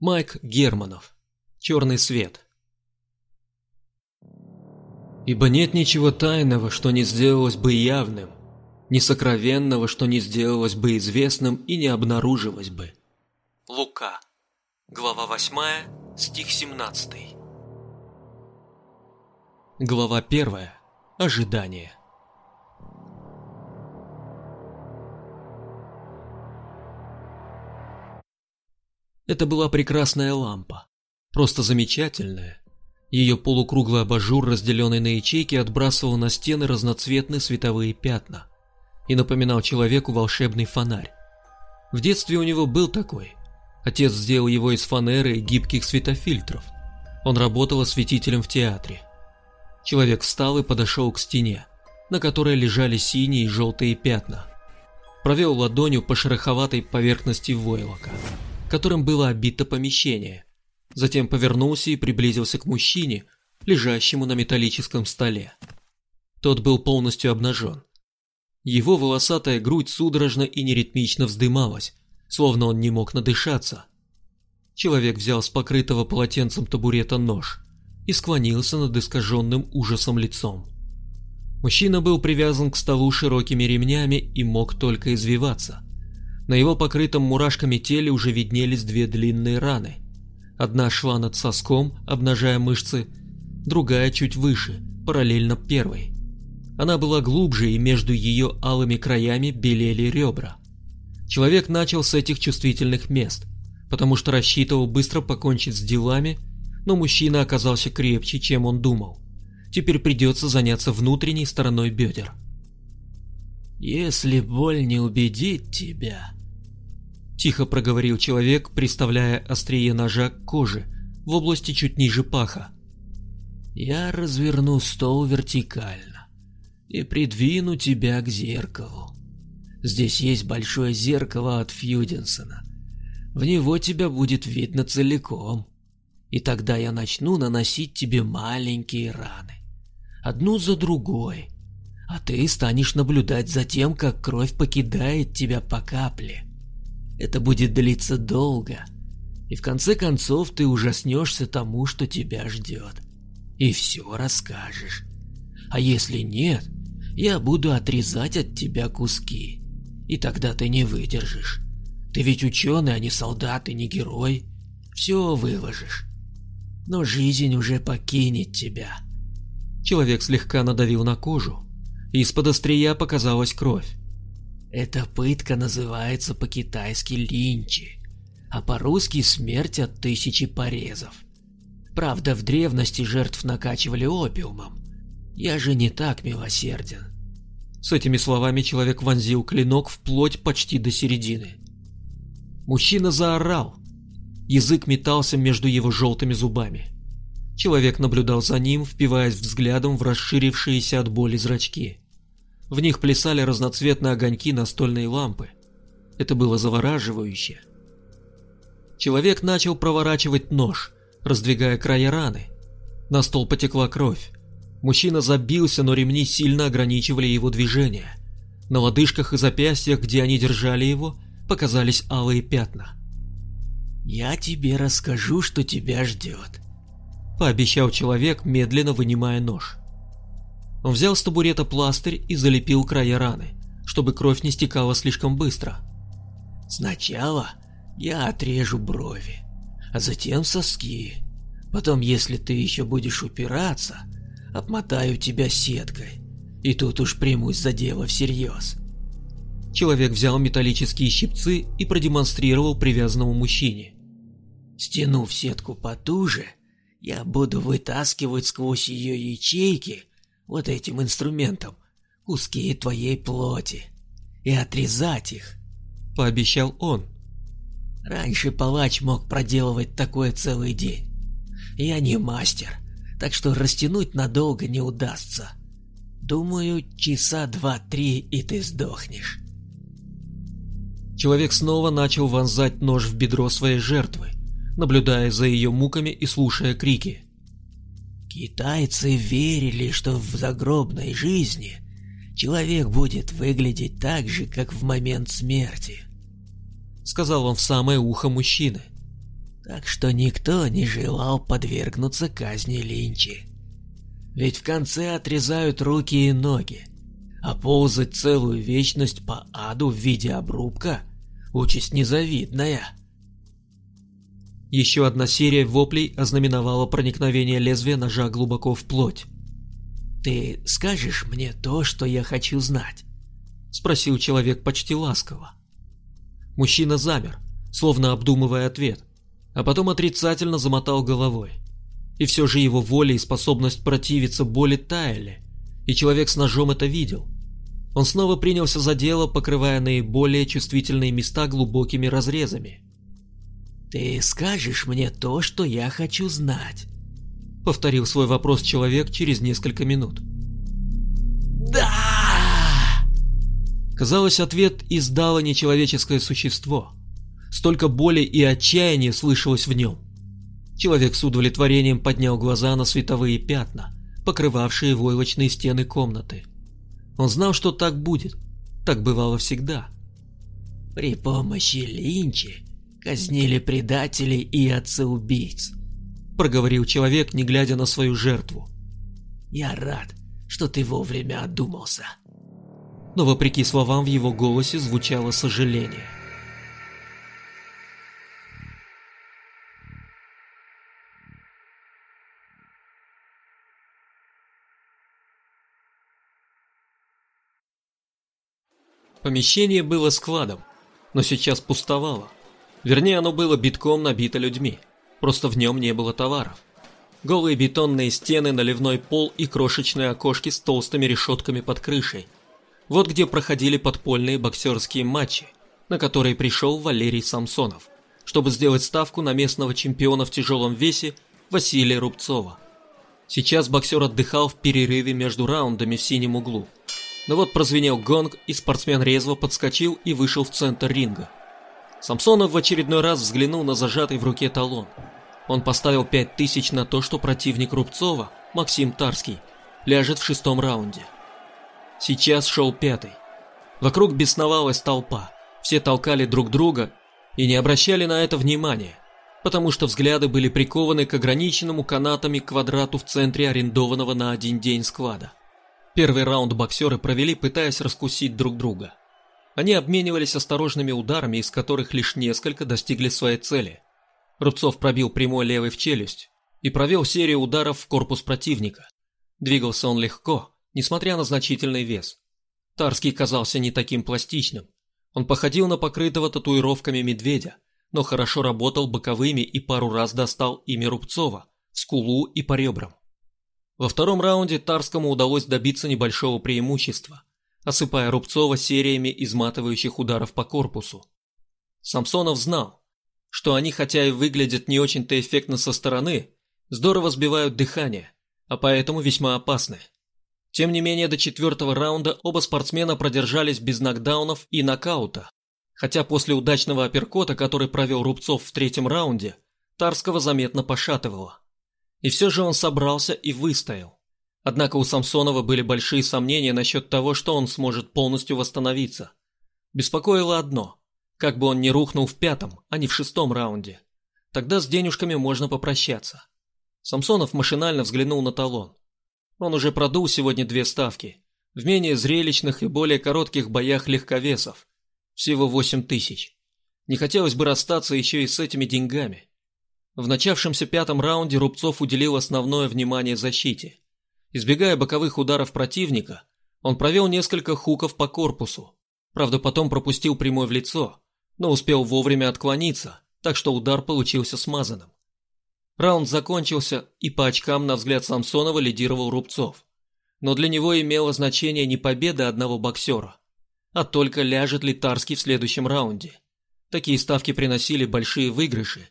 Майк Германов. Черный свет. Ибо нет ничего тайного, что не сделалось бы явным, ни сокровенного, что не сделалось бы известным и не обнаружилось бы. Лука. Глава 8, стих 17. Глава 1. Ожидание. Это была прекрасная лампа. Просто замечательная. Ее полукруглый абажур, разделенный на ячейки, отбрасывал на стены разноцветные световые пятна и напоминал человеку волшебный фонарь. В детстве у него был такой. Отец сделал его из фанеры и гибких светофильтров. Он работал осветителем в театре. Человек встал и подошел к стене, на которой лежали синие и желтые пятна. Провел ладонью по шероховатой поверхности войлока которым было обито помещение. Затем повернулся и приблизился к мужчине, лежащему на металлическом столе. Тот был полностью обнажен. Его волосатая грудь судорожно и неритмично вздымалась, словно он не мог надышаться. Человек взял с покрытого полотенцем табурета нож и склонился над искаженным ужасом лицом. Мужчина был привязан к столу широкими ремнями и мог только извиваться. На его покрытом мурашками теле уже виднелись две длинные раны. Одна шла над соском, обнажая мышцы, другая чуть выше, параллельно первой. Она была глубже, и между ее алыми краями белели ребра. Человек начал с этих чувствительных мест, потому что рассчитывал быстро покончить с делами, но мужчина оказался крепче, чем он думал. Теперь придется заняться внутренней стороной бедер. «Если боль не убедит тебя, Тихо проговорил человек, приставляя острие ножа к коже в области чуть ниже паха. «Я разверну стол вертикально и придвину тебя к зеркалу. Здесь есть большое зеркало от Фьюдинсона. В него тебя будет видно целиком. И тогда я начну наносить тебе маленькие раны. Одну за другой. А ты станешь наблюдать за тем, как кровь покидает тебя по капле. Это будет длиться долго. И в конце концов ты ужаснешься тому, что тебя ждет. И все расскажешь. А если нет, я буду отрезать от тебя куски. И тогда ты не выдержишь. Ты ведь ученый, а не солдат и не герой. Все выложишь. Но жизнь уже покинет тебя. Человек слегка надавил на кожу. Из-под острия показалась кровь. Эта пытка называется по-китайски линчи, а по-русски смерть от тысячи порезов. Правда, в древности жертв накачивали опиумом. Я же не так милосерден. С этими словами человек вонзил клинок вплоть почти до середины. Мужчина заорал. Язык метался между его желтыми зубами. Человек наблюдал за ним, впиваясь взглядом в расширившиеся от боли зрачки. В них плясали разноцветные огоньки настольной лампы. Это было завораживающе. Человек начал проворачивать нож, раздвигая края раны. На стол потекла кровь. Мужчина забился, но ремни сильно ограничивали его движение. На лодыжках и запястьях, где они держали его, показались алые пятна. «Я тебе расскажу, что тебя ждет», — пообещал человек, медленно вынимая нож. Он взял с табурета пластырь и залепил края раны, чтобы кровь не стекала слишком быстро. «Сначала я отрежу брови, а затем соски. Потом, если ты еще будешь упираться, обмотаю тебя сеткой. И тут уж примусь за дело всерьез». Человек взял металлические щипцы и продемонстрировал привязанному мужчине. «Стянув сетку потуже, я буду вытаскивать сквозь ее ячейки вот этим инструментом куски твоей плоти и отрезать их, пообещал он. Раньше палач мог проделывать такое целый день. Я не мастер, так что растянуть надолго не удастся. Думаю, часа два-три и ты сдохнешь. Человек снова начал вонзать нож в бедро своей жертвы, наблюдая за ее муками и слушая крики. Китайцы верили, что в загробной жизни человек будет выглядеть так же, как в момент смерти. Сказал он в самое ухо мужчины. Так что никто не желал подвергнуться казни Линчи. Ведь в конце отрезают руки и ноги, а ползать целую вечность по аду в виде обрубка – участь незавидная. Еще одна серия воплей ознаменовала проникновение лезвия ножа глубоко в плоть. «Ты скажешь мне то, что я хочу знать?» – спросил человек почти ласково. Мужчина замер, словно обдумывая ответ, а потом отрицательно замотал головой. И все же его воля и способность противиться боли таяли, и человек с ножом это видел. Он снова принялся за дело, покрывая наиболее чувствительные места глубокими разрезами – «Ты скажешь мне то, что я хочу знать?» Повторил свой вопрос человек через несколько минут. «Да!» Казалось, ответ издало нечеловеческое существо. Столько боли и отчаяния слышалось в нем. Человек с удовлетворением поднял глаза на световые пятна, покрывавшие войлочные стены комнаты. Он знал, что так будет. Так бывало всегда. «При помощи Линчи казнили предателей и отца-убийц», — проговорил человек, не глядя на свою жертву. «Я рад, что ты вовремя одумался». Но вопреки словам в его голосе звучало сожаление. Помещение было складом, но сейчас пустовало. Вернее, оно было битком набито людьми. Просто в нем не было товаров. Голые бетонные стены, наливной пол и крошечные окошки с толстыми решетками под крышей. Вот где проходили подпольные боксерские матчи, на которые пришел Валерий Самсонов, чтобы сделать ставку на местного чемпиона в тяжелом весе Василия Рубцова. Сейчас боксер отдыхал в перерыве между раундами в синем углу. Но вот прозвенел гонг, и спортсмен резво подскочил и вышел в центр ринга. Самсонов в очередной раз взглянул на зажатый в руке талон. Он поставил пять тысяч на то, что противник Рубцова, Максим Тарский, ляжет в шестом раунде. Сейчас шел пятый. Вокруг бесновалась толпа. Все толкали друг друга и не обращали на это внимания, потому что взгляды были прикованы к ограниченному канатами квадрату в центре арендованного на один день склада. Первый раунд боксеры провели, пытаясь раскусить друг друга. Они обменивались осторожными ударами, из которых лишь несколько достигли своей цели. Рубцов пробил прямой левой в челюсть и провел серию ударов в корпус противника. Двигался он легко, несмотря на значительный вес. Тарский казался не таким пластичным. Он походил на покрытого татуировками медведя, но хорошо работал боковыми и пару раз достал ими Рубцова, скулу и по ребрам. Во втором раунде Тарскому удалось добиться небольшого преимущества осыпая Рубцова сериями изматывающих ударов по корпусу. Самсонов знал, что они хотя и выглядят не очень-то эффектно со стороны, здорово сбивают дыхание, а поэтому весьма опасны. Тем не менее, до четвертого раунда оба спортсмена продержались без нокдаунов и нокаута, хотя после удачного апперкота, который провел Рубцов в третьем раунде, Тарского заметно пошатывало. И все же он собрался и выстоял. Однако у Самсонова были большие сомнения насчет того, что он сможет полностью восстановиться. Беспокоило одно – как бы он не рухнул в пятом, а не в шестом раунде. Тогда с денежками можно попрощаться. Самсонов машинально взглянул на талон. Он уже продул сегодня две ставки. В менее зрелищных и более коротких боях легковесов. Всего восемь тысяч. Не хотелось бы расстаться еще и с этими деньгами. В начавшемся пятом раунде Рубцов уделил основное внимание защите – Избегая боковых ударов противника, он провел несколько хуков по корпусу. Правда, потом пропустил прямой в лицо, но успел вовремя отклониться, так что удар получился смазанным. Раунд закончился, и по очкам на взгляд Самсонова лидировал Рубцов. Но для него имело значение не победа одного боксера, а только ляжет ли Тарский в следующем раунде. Такие ставки приносили большие выигрыши,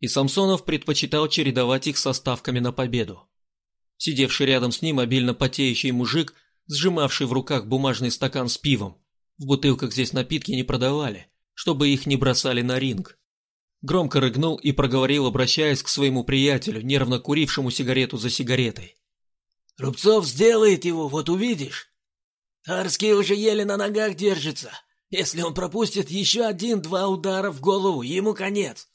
и Самсонов предпочитал чередовать их со ставками на победу. Сидевший рядом с ним обильно потеющий мужик, сжимавший в руках бумажный стакан с пивом. В бутылках здесь напитки не продавали, чтобы их не бросали на ринг. Громко рыгнул и проговорил, обращаясь к своему приятелю, нервно курившему сигарету за сигаретой. «Рубцов сделает его, вот увидишь. Тарский уже еле на ногах держится. Если он пропустит еще один-два удара в голову, ему конец».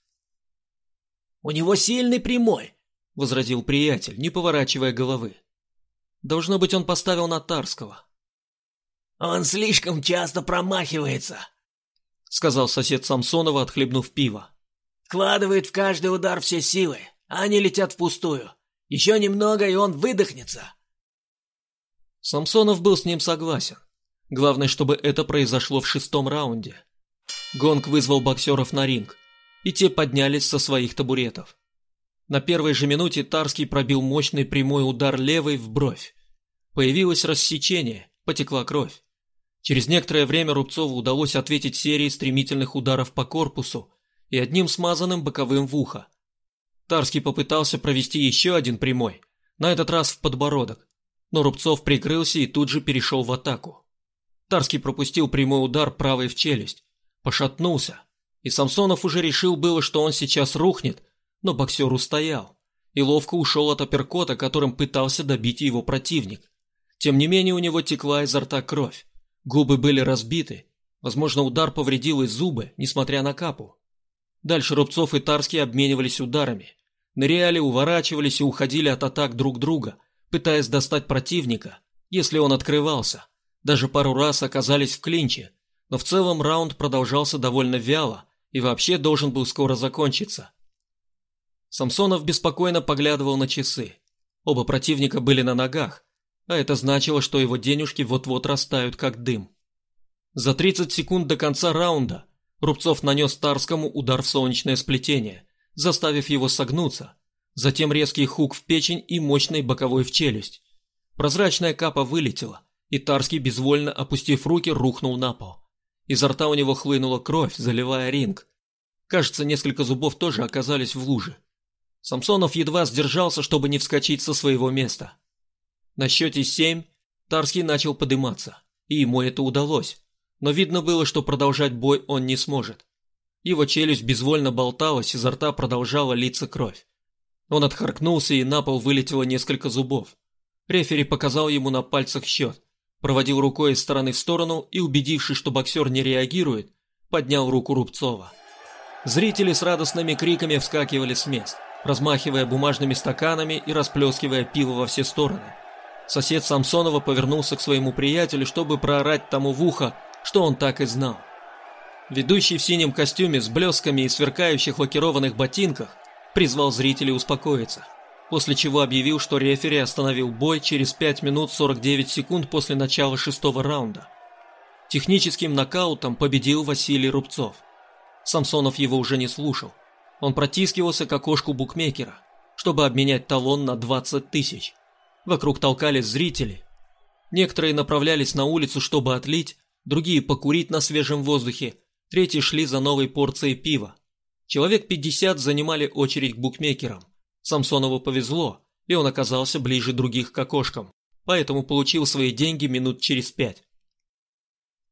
У него сильный прямой, — возразил приятель, не поворачивая головы. Должно быть, он поставил на Тарского. «Он слишком часто промахивается», — сказал сосед Самсонова, отхлебнув пиво. «Вкладывает в каждый удар все силы, а они летят впустую. Еще немного, и он выдохнется». Самсонов был с ним согласен. Главное, чтобы это произошло в шестом раунде. Гонг вызвал боксеров на ринг, и те поднялись со своих табуретов. На первой же минуте Тарский пробил мощный прямой удар левой в бровь. Появилось рассечение, потекла кровь. Через некоторое время Рубцову удалось ответить серией стремительных ударов по корпусу и одним смазанным боковым в ухо. Тарский попытался провести еще один прямой, на этот раз в подбородок, но Рубцов прикрылся и тут же перешел в атаку. Тарский пропустил прямой удар правой в челюсть, пошатнулся, и Самсонов уже решил было, что он сейчас рухнет, но боксер устоял и ловко ушел от апперкота, которым пытался добить его противник. Тем не менее у него текла изо рта кровь, губы были разбиты, возможно удар повредил и зубы, несмотря на капу. Дальше Рубцов и Тарский обменивались ударами, ныряли, уворачивались и уходили от атак друг друга, пытаясь достать противника, если он открывался. Даже пару раз оказались в клинче, но в целом раунд продолжался довольно вяло и вообще должен был скоро закончиться. Самсонов беспокойно поглядывал на часы. Оба противника были на ногах, а это значило, что его денежки вот-вот растают как дым. За 30 секунд до конца раунда Рубцов нанес Тарскому удар в солнечное сплетение, заставив его согнуться, затем резкий хук в печень и мощный боковой в челюсть. Прозрачная капа вылетела, и Тарский, безвольно опустив руки, рухнул на пол. Изо рта у него хлынула кровь, заливая ринг. Кажется, несколько зубов тоже оказались в луже. Самсонов едва сдержался, чтобы не вскочить со своего места. На счете семь Тарский начал подниматься, и ему это удалось, но видно было, что продолжать бой он не сможет. Его челюсть безвольно болталась, изо рта продолжала литься кровь. Он отхаркнулся, и на пол вылетело несколько зубов. Рефери показал ему на пальцах счет, проводил рукой из стороны в сторону и, убедившись, что боксер не реагирует, поднял руку Рубцова. Зрители с радостными криками вскакивали с мест размахивая бумажными стаканами и расплескивая пиво во все стороны. Сосед Самсонова повернулся к своему приятелю, чтобы проорать тому в ухо, что он так и знал. Ведущий в синем костюме с блесками и сверкающих лакированных ботинках призвал зрителей успокоиться, после чего объявил, что рефери остановил бой через 5 минут 49 секунд после начала шестого раунда. Техническим нокаутом победил Василий Рубцов. Самсонов его уже не слушал. Он протискивался к окошку букмекера, чтобы обменять талон на 20 тысяч. Вокруг толкались зрители. Некоторые направлялись на улицу, чтобы отлить, другие покурить на свежем воздухе, третьи шли за новой порцией пива. Человек 50 занимали очередь к букмекерам. Самсонову повезло, и он оказался ближе других к окошкам, поэтому получил свои деньги минут через пять.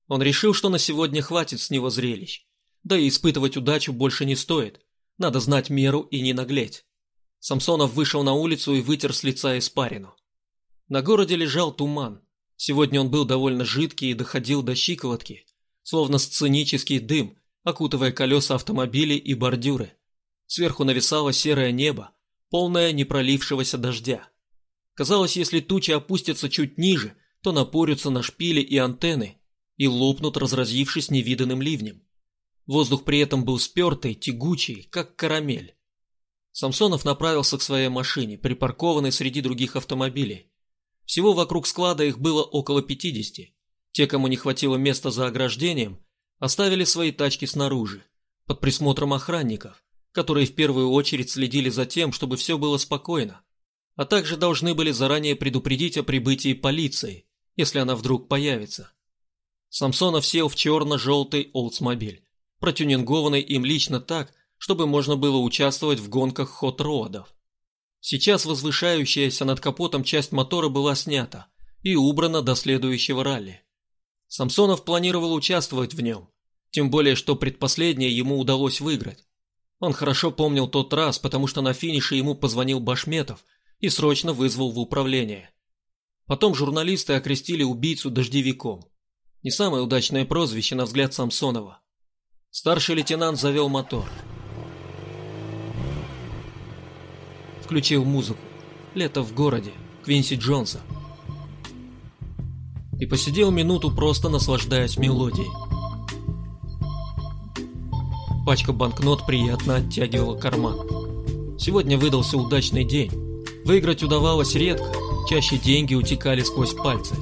Он решил, что на сегодня хватит с него зрелищ. Да и испытывать удачу больше не стоит. Надо знать меру и не наглеть. Самсонов вышел на улицу и вытер с лица испарину. На городе лежал туман. Сегодня он был довольно жидкий и доходил до щиколотки, словно сценический дым, окутывая колеса автомобилей и бордюры. Сверху нависало серое небо, полное непролившегося дождя. Казалось, если тучи опустятся чуть ниже, то напорются на шпили и антенны и лопнут, разразившись невиданным ливнем. Воздух при этом был спертый, тягучий, как карамель. Самсонов направился к своей машине, припаркованной среди других автомобилей. Всего вокруг склада их было около 50. Те, кому не хватило места за ограждением, оставили свои тачки снаружи, под присмотром охранников, которые в первую очередь следили за тем, чтобы все было спокойно, а также должны были заранее предупредить о прибытии полиции, если она вдруг появится. Самсонов сел в черно-желтый Олдсмобиль протюнингованный им лично так, чтобы можно было участвовать в гонках хот-роадов. Сейчас возвышающаяся над капотом часть мотора была снята и убрана до следующего ралли. Самсонов планировал участвовать в нем, тем более что предпоследнее ему удалось выиграть. Он хорошо помнил тот раз, потому что на финише ему позвонил Башметов и срочно вызвал в управление. Потом журналисты окрестили убийцу дождевиком. Не самое удачное прозвище на взгляд Самсонова. Старший лейтенант завел мотор. включил музыку. Лето в городе, Квинси Джонса. И посидел минуту, просто наслаждаясь мелодией. Пачка банкнот приятно оттягивала карман. Сегодня выдался удачный день. Выиграть удавалось редко, чаще деньги утекали сквозь пальцы.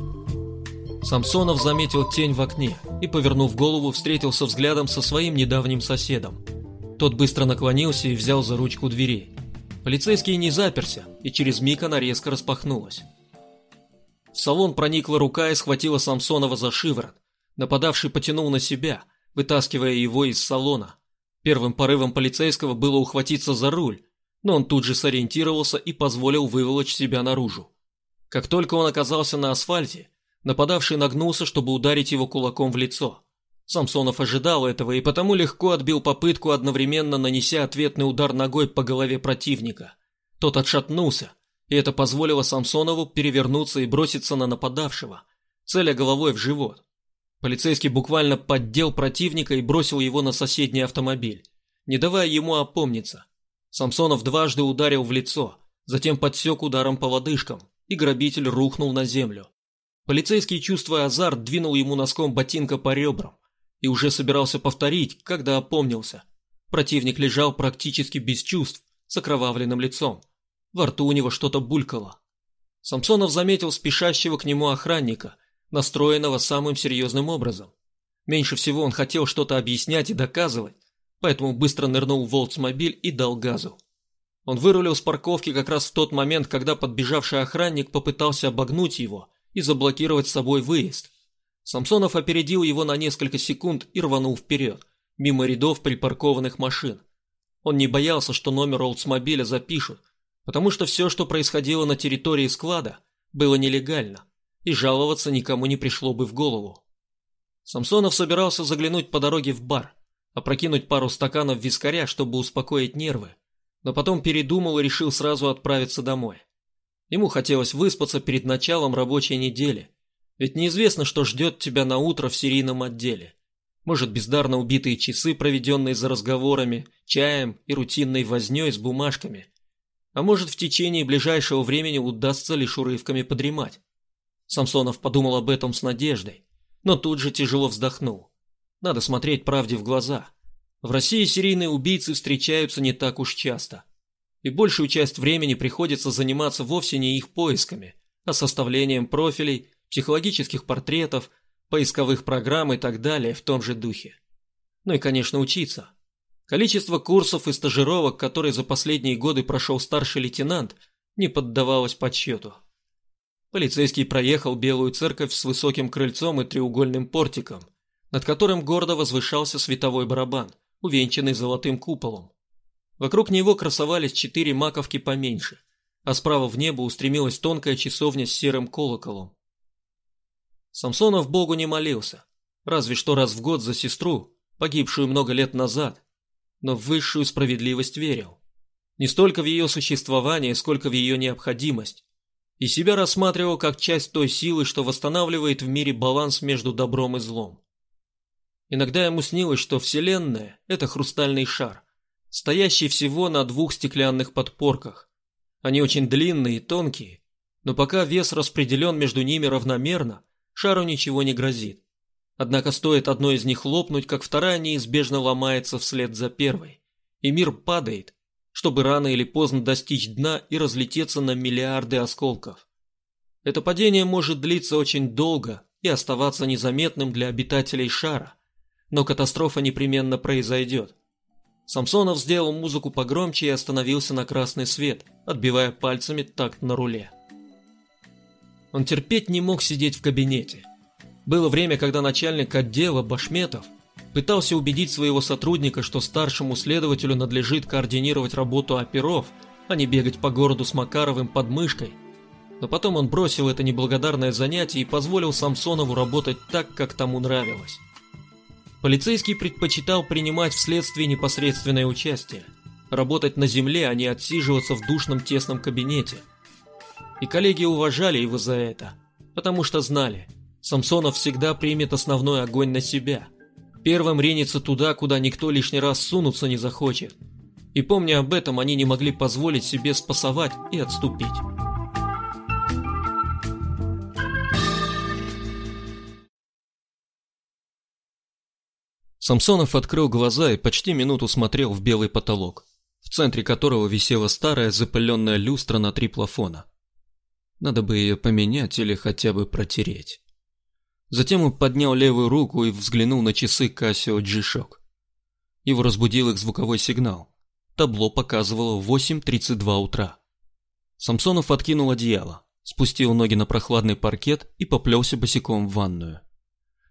Самсонов заметил тень в окне и, повернув голову, встретился взглядом со своим недавним соседом. Тот быстро наклонился и взял за ручку двери. Полицейский не заперся, и через миг она резко распахнулась. В салон проникла рука и схватила Самсонова за шиворот. Нападавший потянул на себя, вытаскивая его из салона. Первым порывом полицейского было ухватиться за руль, но он тут же сориентировался и позволил выволочь себя наружу. Как только он оказался на асфальте, Нападавший нагнулся, чтобы ударить его кулаком в лицо. Самсонов ожидал этого и потому легко отбил попытку, одновременно нанеся ответный удар ногой по голове противника. Тот отшатнулся, и это позволило Самсонову перевернуться и броситься на нападавшего, целя головой в живот. Полицейский буквально поддел противника и бросил его на соседний автомобиль, не давая ему опомниться. Самсонов дважды ударил в лицо, затем подсек ударом по лодыжкам, и грабитель рухнул на землю. Полицейский, чувствуя азарт, двинул ему носком ботинка по ребрам и уже собирался повторить, когда опомнился. Противник лежал практически без чувств, с окровавленным лицом. Во рту у него что-то булькало. Самсонов заметил спешащего к нему охранника, настроенного самым серьезным образом. Меньше всего он хотел что-то объяснять и доказывать, поэтому быстро нырнул в Волтсмобиль и дал газу. Он вырулил с парковки как раз в тот момент, когда подбежавший охранник попытался обогнуть его и заблокировать с собой выезд. Самсонов опередил его на несколько секунд и рванул вперед, мимо рядов припаркованных машин. Он не боялся, что номер Олдсмобиля запишут, потому что все, что происходило на территории склада, было нелегально, и жаловаться никому не пришло бы в голову. Самсонов собирался заглянуть по дороге в бар, опрокинуть пару стаканов вискаря, чтобы успокоить нервы, но потом передумал и решил сразу отправиться домой. Ему хотелось выспаться перед началом рабочей недели. Ведь неизвестно, что ждет тебя на утро в серийном отделе. Может, бездарно убитые часы, проведенные за разговорами, чаем и рутинной вознёй с бумажками. А может, в течение ближайшего времени удастся лишь урывками подремать. Самсонов подумал об этом с надеждой, но тут же тяжело вздохнул. Надо смотреть правде в глаза. В России серийные убийцы встречаются не так уж часто и большую часть времени приходится заниматься вовсе не их поисками, а составлением профилей, психологических портретов, поисковых программ и так далее в том же духе. Ну и, конечно, учиться. Количество курсов и стажировок, которые за последние годы прошел старший лейтенант, не поддавалось подсчету. Полицейский проехал Белую церковь с высоким крыльцом и треугольным портиком, над которым гордо возвышался световой барабан, увенчанный золотым куполом. Вокруг него красовались четыре маковки поменьше, а справа в небо устремилась тонкая часовня с серым колоколом. Самсонов Богу не молился, разве что раз в год за сестру, погибшую много лет назад, но в высшую справедливость верил. Не столько в ее существование, сколько в ее необходимость. И себя рассматривал как часть той силы, что восстанавливает в мире баланс между добром и злом. Иногда ему снилось, что Вселенная – это хрустальный шар – стоящий всего на двух стеклянных подпорках. Они очень длинные и тонкие, но пока вес распределен между ними равномерно, шару ничего не грозит. Однако стоит одной из них лопнуть, как вторая неизбежно ломается вслед за первой, и мир падает, чтобы рано или поздно достичь дна и разлететься на миллиарды осколков. Это падение может длиться очень долго и оставаться незаметным для обитателей шара, но катастрофа непременно произойдет. Самсонов сделал музыку погромче и остановился на красный свет, отбивая пальцами такт на руле. Он терпеть не мог сидеть в кабинете. Было время, когда начальник отдела Башметов пытался убедить своего сотрудника, что старшему следователю надлежит координировать работу оперов, а не бегать по городу с Макаровым под мышкой. Но потом он бросил это неблагодарное занятие и позволил Самсонову работать так, как тому нравилось. Полицейский предпочитал принимать в следствии непосредственное участие, работать на земле, а не отсиживаться в душном тесном кабинете. И коллеги уважали его за это, потому что знали, Самсонов всегда примет основной огонь на себя. Первым ринется туда, куда никто лишний раз сунуться не захочет. И помня об этом, они не могли позволить себе спасовать и отступить. Самсонов открыл глаза и почти минуту смотрел в белый потолок, в центре которого висела старая запыленная люстра на три плафона. Надо бы ее поменять или хотя бы протереть. Затем он поднял левую руку и взглянул на часы Casio G-Shock. Его разбудил их звуковой сигнал. Табло показывало 8.32 утра. Самсонов откинул одеяло, спустил ноги на прохладный паркет и поплелся босиком в ванную.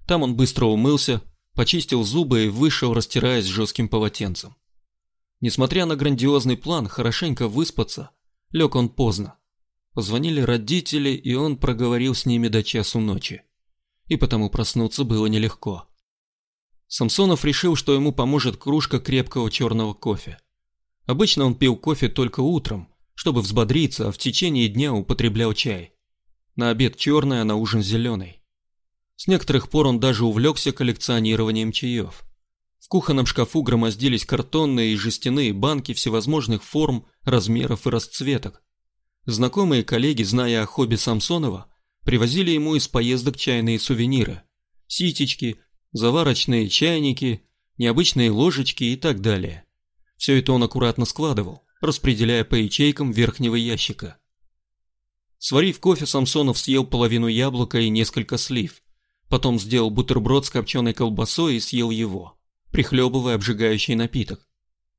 Там он быстро умылся, почистил зубы и вышел, растираясь жестким полотенцем. Несмотря на грандиозный план хорошенько выспаться, лег он поздно. Позвонили родители, и он проговорил с ними до часу ночи. И потому проснуться было нелегко. Самсонов решил, что ему поможет кружка крепкого черного кофе. Обычно он пил кофе только утром, чтобы взбодриться, а в течение дня употреблял чай. На обед черный, а на ужин зеленый. С некоторых пор он даже увлекся коллекционированием чаев. В кухонном шкафу громоздились картонные и жестяные банки всевозможных форм, размеров и расцветок. Знакомые коллеги, зная о хобби Самсонова, привозили ему из поездок чайные сувениры. Ситечки, заварочные чайники, необычные ложечки и так далее. Все это он аккуратно складывал, распределяя по ячейкам верхнего ящика. Сварив кофе, Самсонов съел половину яблока и несколько слив, Потом сделал бутерброд с копченой колбасой и съел его, прихлебывая обжигающий напиток.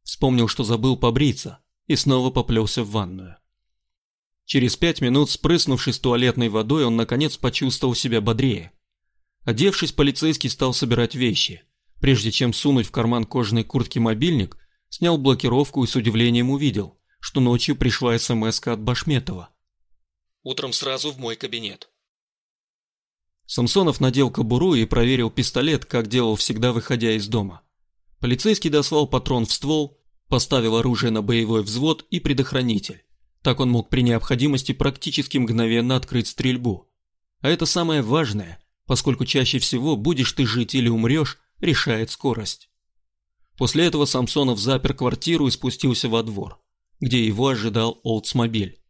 Вспомнил, что забыл побриться, и снова поплелся в ванную. Через пять минут, спрыснувшись туалетной водой, он наконец почувствовал себя бодрее. Одевшись, полицейский стал собирать вещи. Прежде чем сунуть в карман кожаной куртки мобильник, снял блокировку и с удивлением увидел, что ночью пришла смс от Башметова. «Утром сразу в мой кабинет. Самсонов надел кобуру и проверил пистолет, как делал всегда, выходя из дома. Полицейский дослал патрон в ствол, поставил оружие на боевой взвод и предохранитель. Так он мог при необходимости практически мгновенно открыть стрельбу. А это самое важное, поскольку чаще всего будешь ты жить или умрешь, решает скорость. После этого Самсонов запер квартиру и спустился во двор, где его ожидал Олдсмобиль.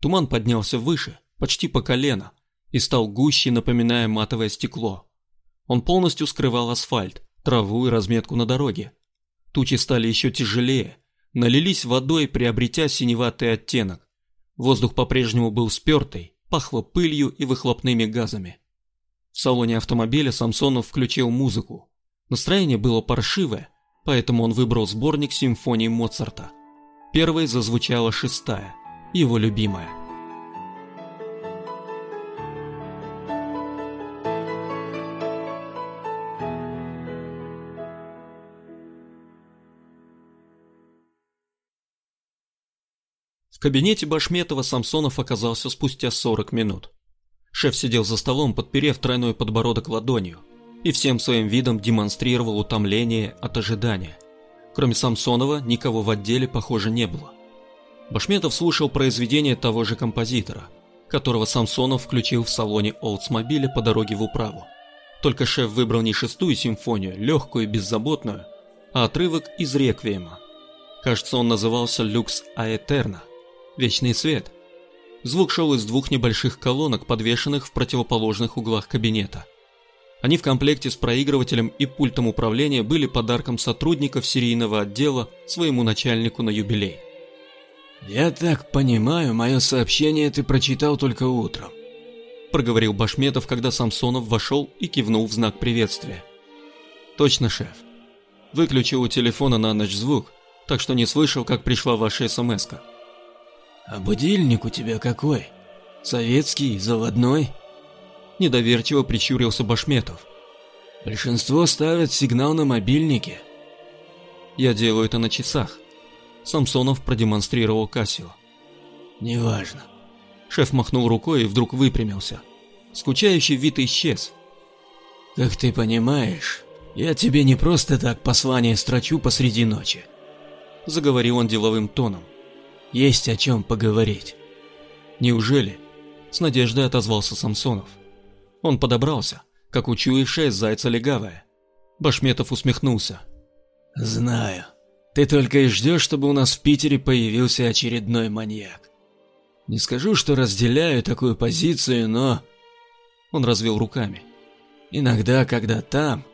Туман поднялся выше, почти по колено, и стал гуще, напоминая матовое стекло. Он полностью скрывал асфальт, траву и разметку на дороге. Тучи стали еще тяжелее, налились водой, приобретя синеватый оттенок. Воздух по-прежнему был спертый, пахло пылью и выхлопными газами. В салоне автомобиля Самсонов включил музыку. Настроение было паршивое, поэтому он выбрал сборник симфоний Моцарта. Первой зазвучала шестая, его любимая. Кабинете Башметова Самсонов оказался спустя 40 минут. Шеф сидел за столом, подперев тройной подбородок ладонью, и всем своим видом демонстрировал утомление от ожидания. Кроме Самсонова, никого в отделе, похоже, не было. Башметов слушал произведение того же композитора, которого Самсонов включил в салоне Олдсмобиля по дороге в управу. Только шеф выбрал не шестую симфонию, легкую и беззаботную, а отрывок из реквиема. Кажется, он назывался «Люкс Аэтерна», Вечный свет. Звук шел из двух небольших колонок, подвешенных в противоположных углах кабинета. Они в комплекте с проигрывателем и пультом управления были подарком сотрудников серийного отдела своему начальнику на юбилей. «Я так понимаю, мое сообщение ты прочитал только утром», проговорил Башметов, когда Самсонов вошел и кивнул в знак приветствия. «Точно, шеф. Выключил у телефона на ночь звук, так что не слышал, как пришла ваша смс-ка. «А будильник у тебя какой? Советский, заводной?» Недоверчиво прищурился Башметов. «Большинство ставят сигнал на мобильнике». «Я делаю это на часах». Самсонов продемонстрировал Кассио. «Неважно». Шеф махнул рукой и вдруг выпрямился. Скучающий вид исчез. «Как ты понимаешь, я тебе не просто так послание строчу посреди ночи», заговорил он деловым тоном. Есть о чем поговорить. Неужели? С надеждой отозвался Самсонов. Он подобрался, как учуявшая зайца легавая. Башметов усмехнулся. Знаю. Ты только и ждешь, чтобы у нас в Питере появился очередной маньяк. Не скажу, что разделяю такую позицию, но... Он развел руками. Иногда, когда там...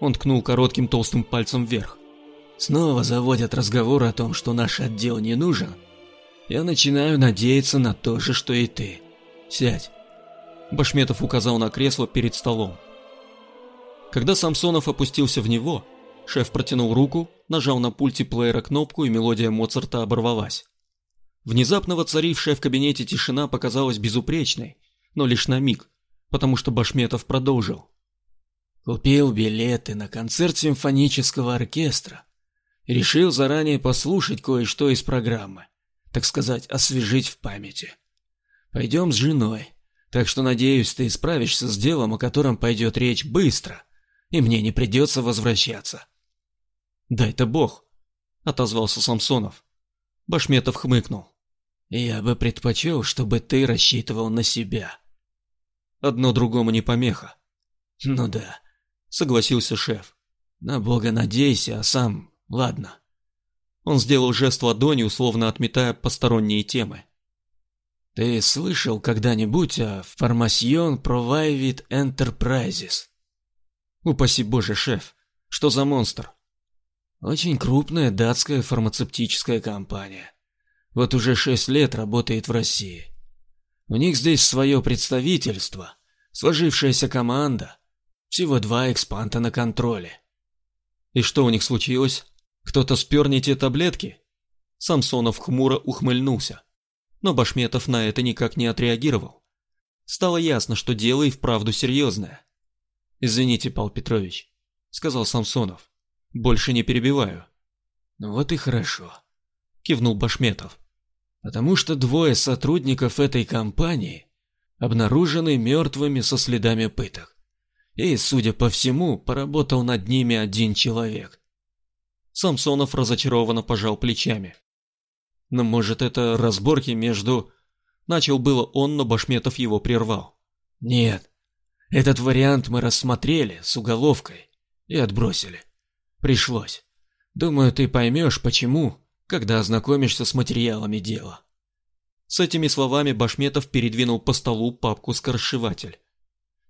Он ткнул коротким толстым пальцем вверх. Снова заводят разговор о том, что наш отдел не нужен. Я начинаю надеяться на то же, что и ты. Сядь. Башметов указал на кресло перед столом. Когда Самсонов опустился в него, шеф протянул руку, нажал на пульте плеера кнопку и мелодия Моцарта оборвалась. Внезапно воцарившая в кабинете тишина показалась безупречной, но лишь на миг, потому что Башметов продолжил. Купил билеты на концерт симфонического оркестра. Решил заранее послушать кое-что из программы, так сказать, освежить в памяти. Пойдем с женой, так что надеюсь, ты справишься с делом, о котором пойдет речь быстро, и мне не придется возвращаться. «Дай-то бог», — отозвался Самсонов. Башметов хмыкнул. «Я бы предпочел, чтобы ты рассчитывал на себя». «Одно другому не помеха». «Ну да», — согласился шеф. «На бога надейся, а сам... Ладно». Он сделал жест ладонью, условно отметая посторонние темы. «Ты слышал когда-нибудь о Formation Provide Enterprises?» «Упаси боже, шеф, что за монстр?» Очень крупная датская фармацевтическая компания. Вот уже шесть лет работает в России. У них здесь свое представительство, сложившаяся команда, всего два экспанта на контроле. И что у них случилось? Кто-то спер не те таблетки? Самсонов хмуро ухмыльнулся. Но Башметов на это никак не отреагировал. Стало ясно, что дело и вправду серьезное. «Извините, Павел Петрович», — сказал Самсонов. Больше не перебиваю. Ну вот и хорошо, кивнул Башметов. Потому что двое сотрудников этой компании обнаружены мертвыми со следами пыток. И, судя по всему, поработал над ними один человек. Самсонов разочарованно пожал плечами. Но может это разборки между... Начал было он, но Башметов его прервал. Нет, этот вариант мы рассмотрели с уголовкой и отбросили. Пришлось. Думаю, ты поймешь, почему, когда ознакомишься с материалами дела. С этими словами Башметов передвинул по столу папку-скоршеватель.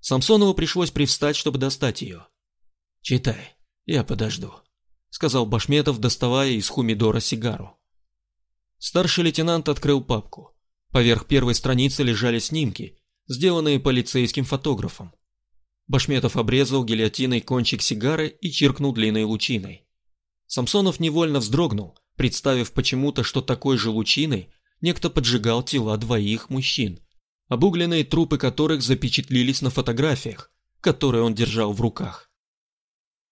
Самсонову пришлось привстать, чтобы достать ее. «Читай, я подожду», — сказал Башметов, доставая из хумидора сигару. Старший лейтенант открыл папку. Поверх первой страницы лежали снимки, сделанные полицейским фотографом. Башметов обрезал гильотиной кончик сигары и чиркнул длинной лучиной. Самсонов невольно вздрогнул, представив почему-то, что такой же лучиной некто поджигал тела двоих мужчин, обугленные трупы которых запечатлились на фотографиях, которые он держал в руках.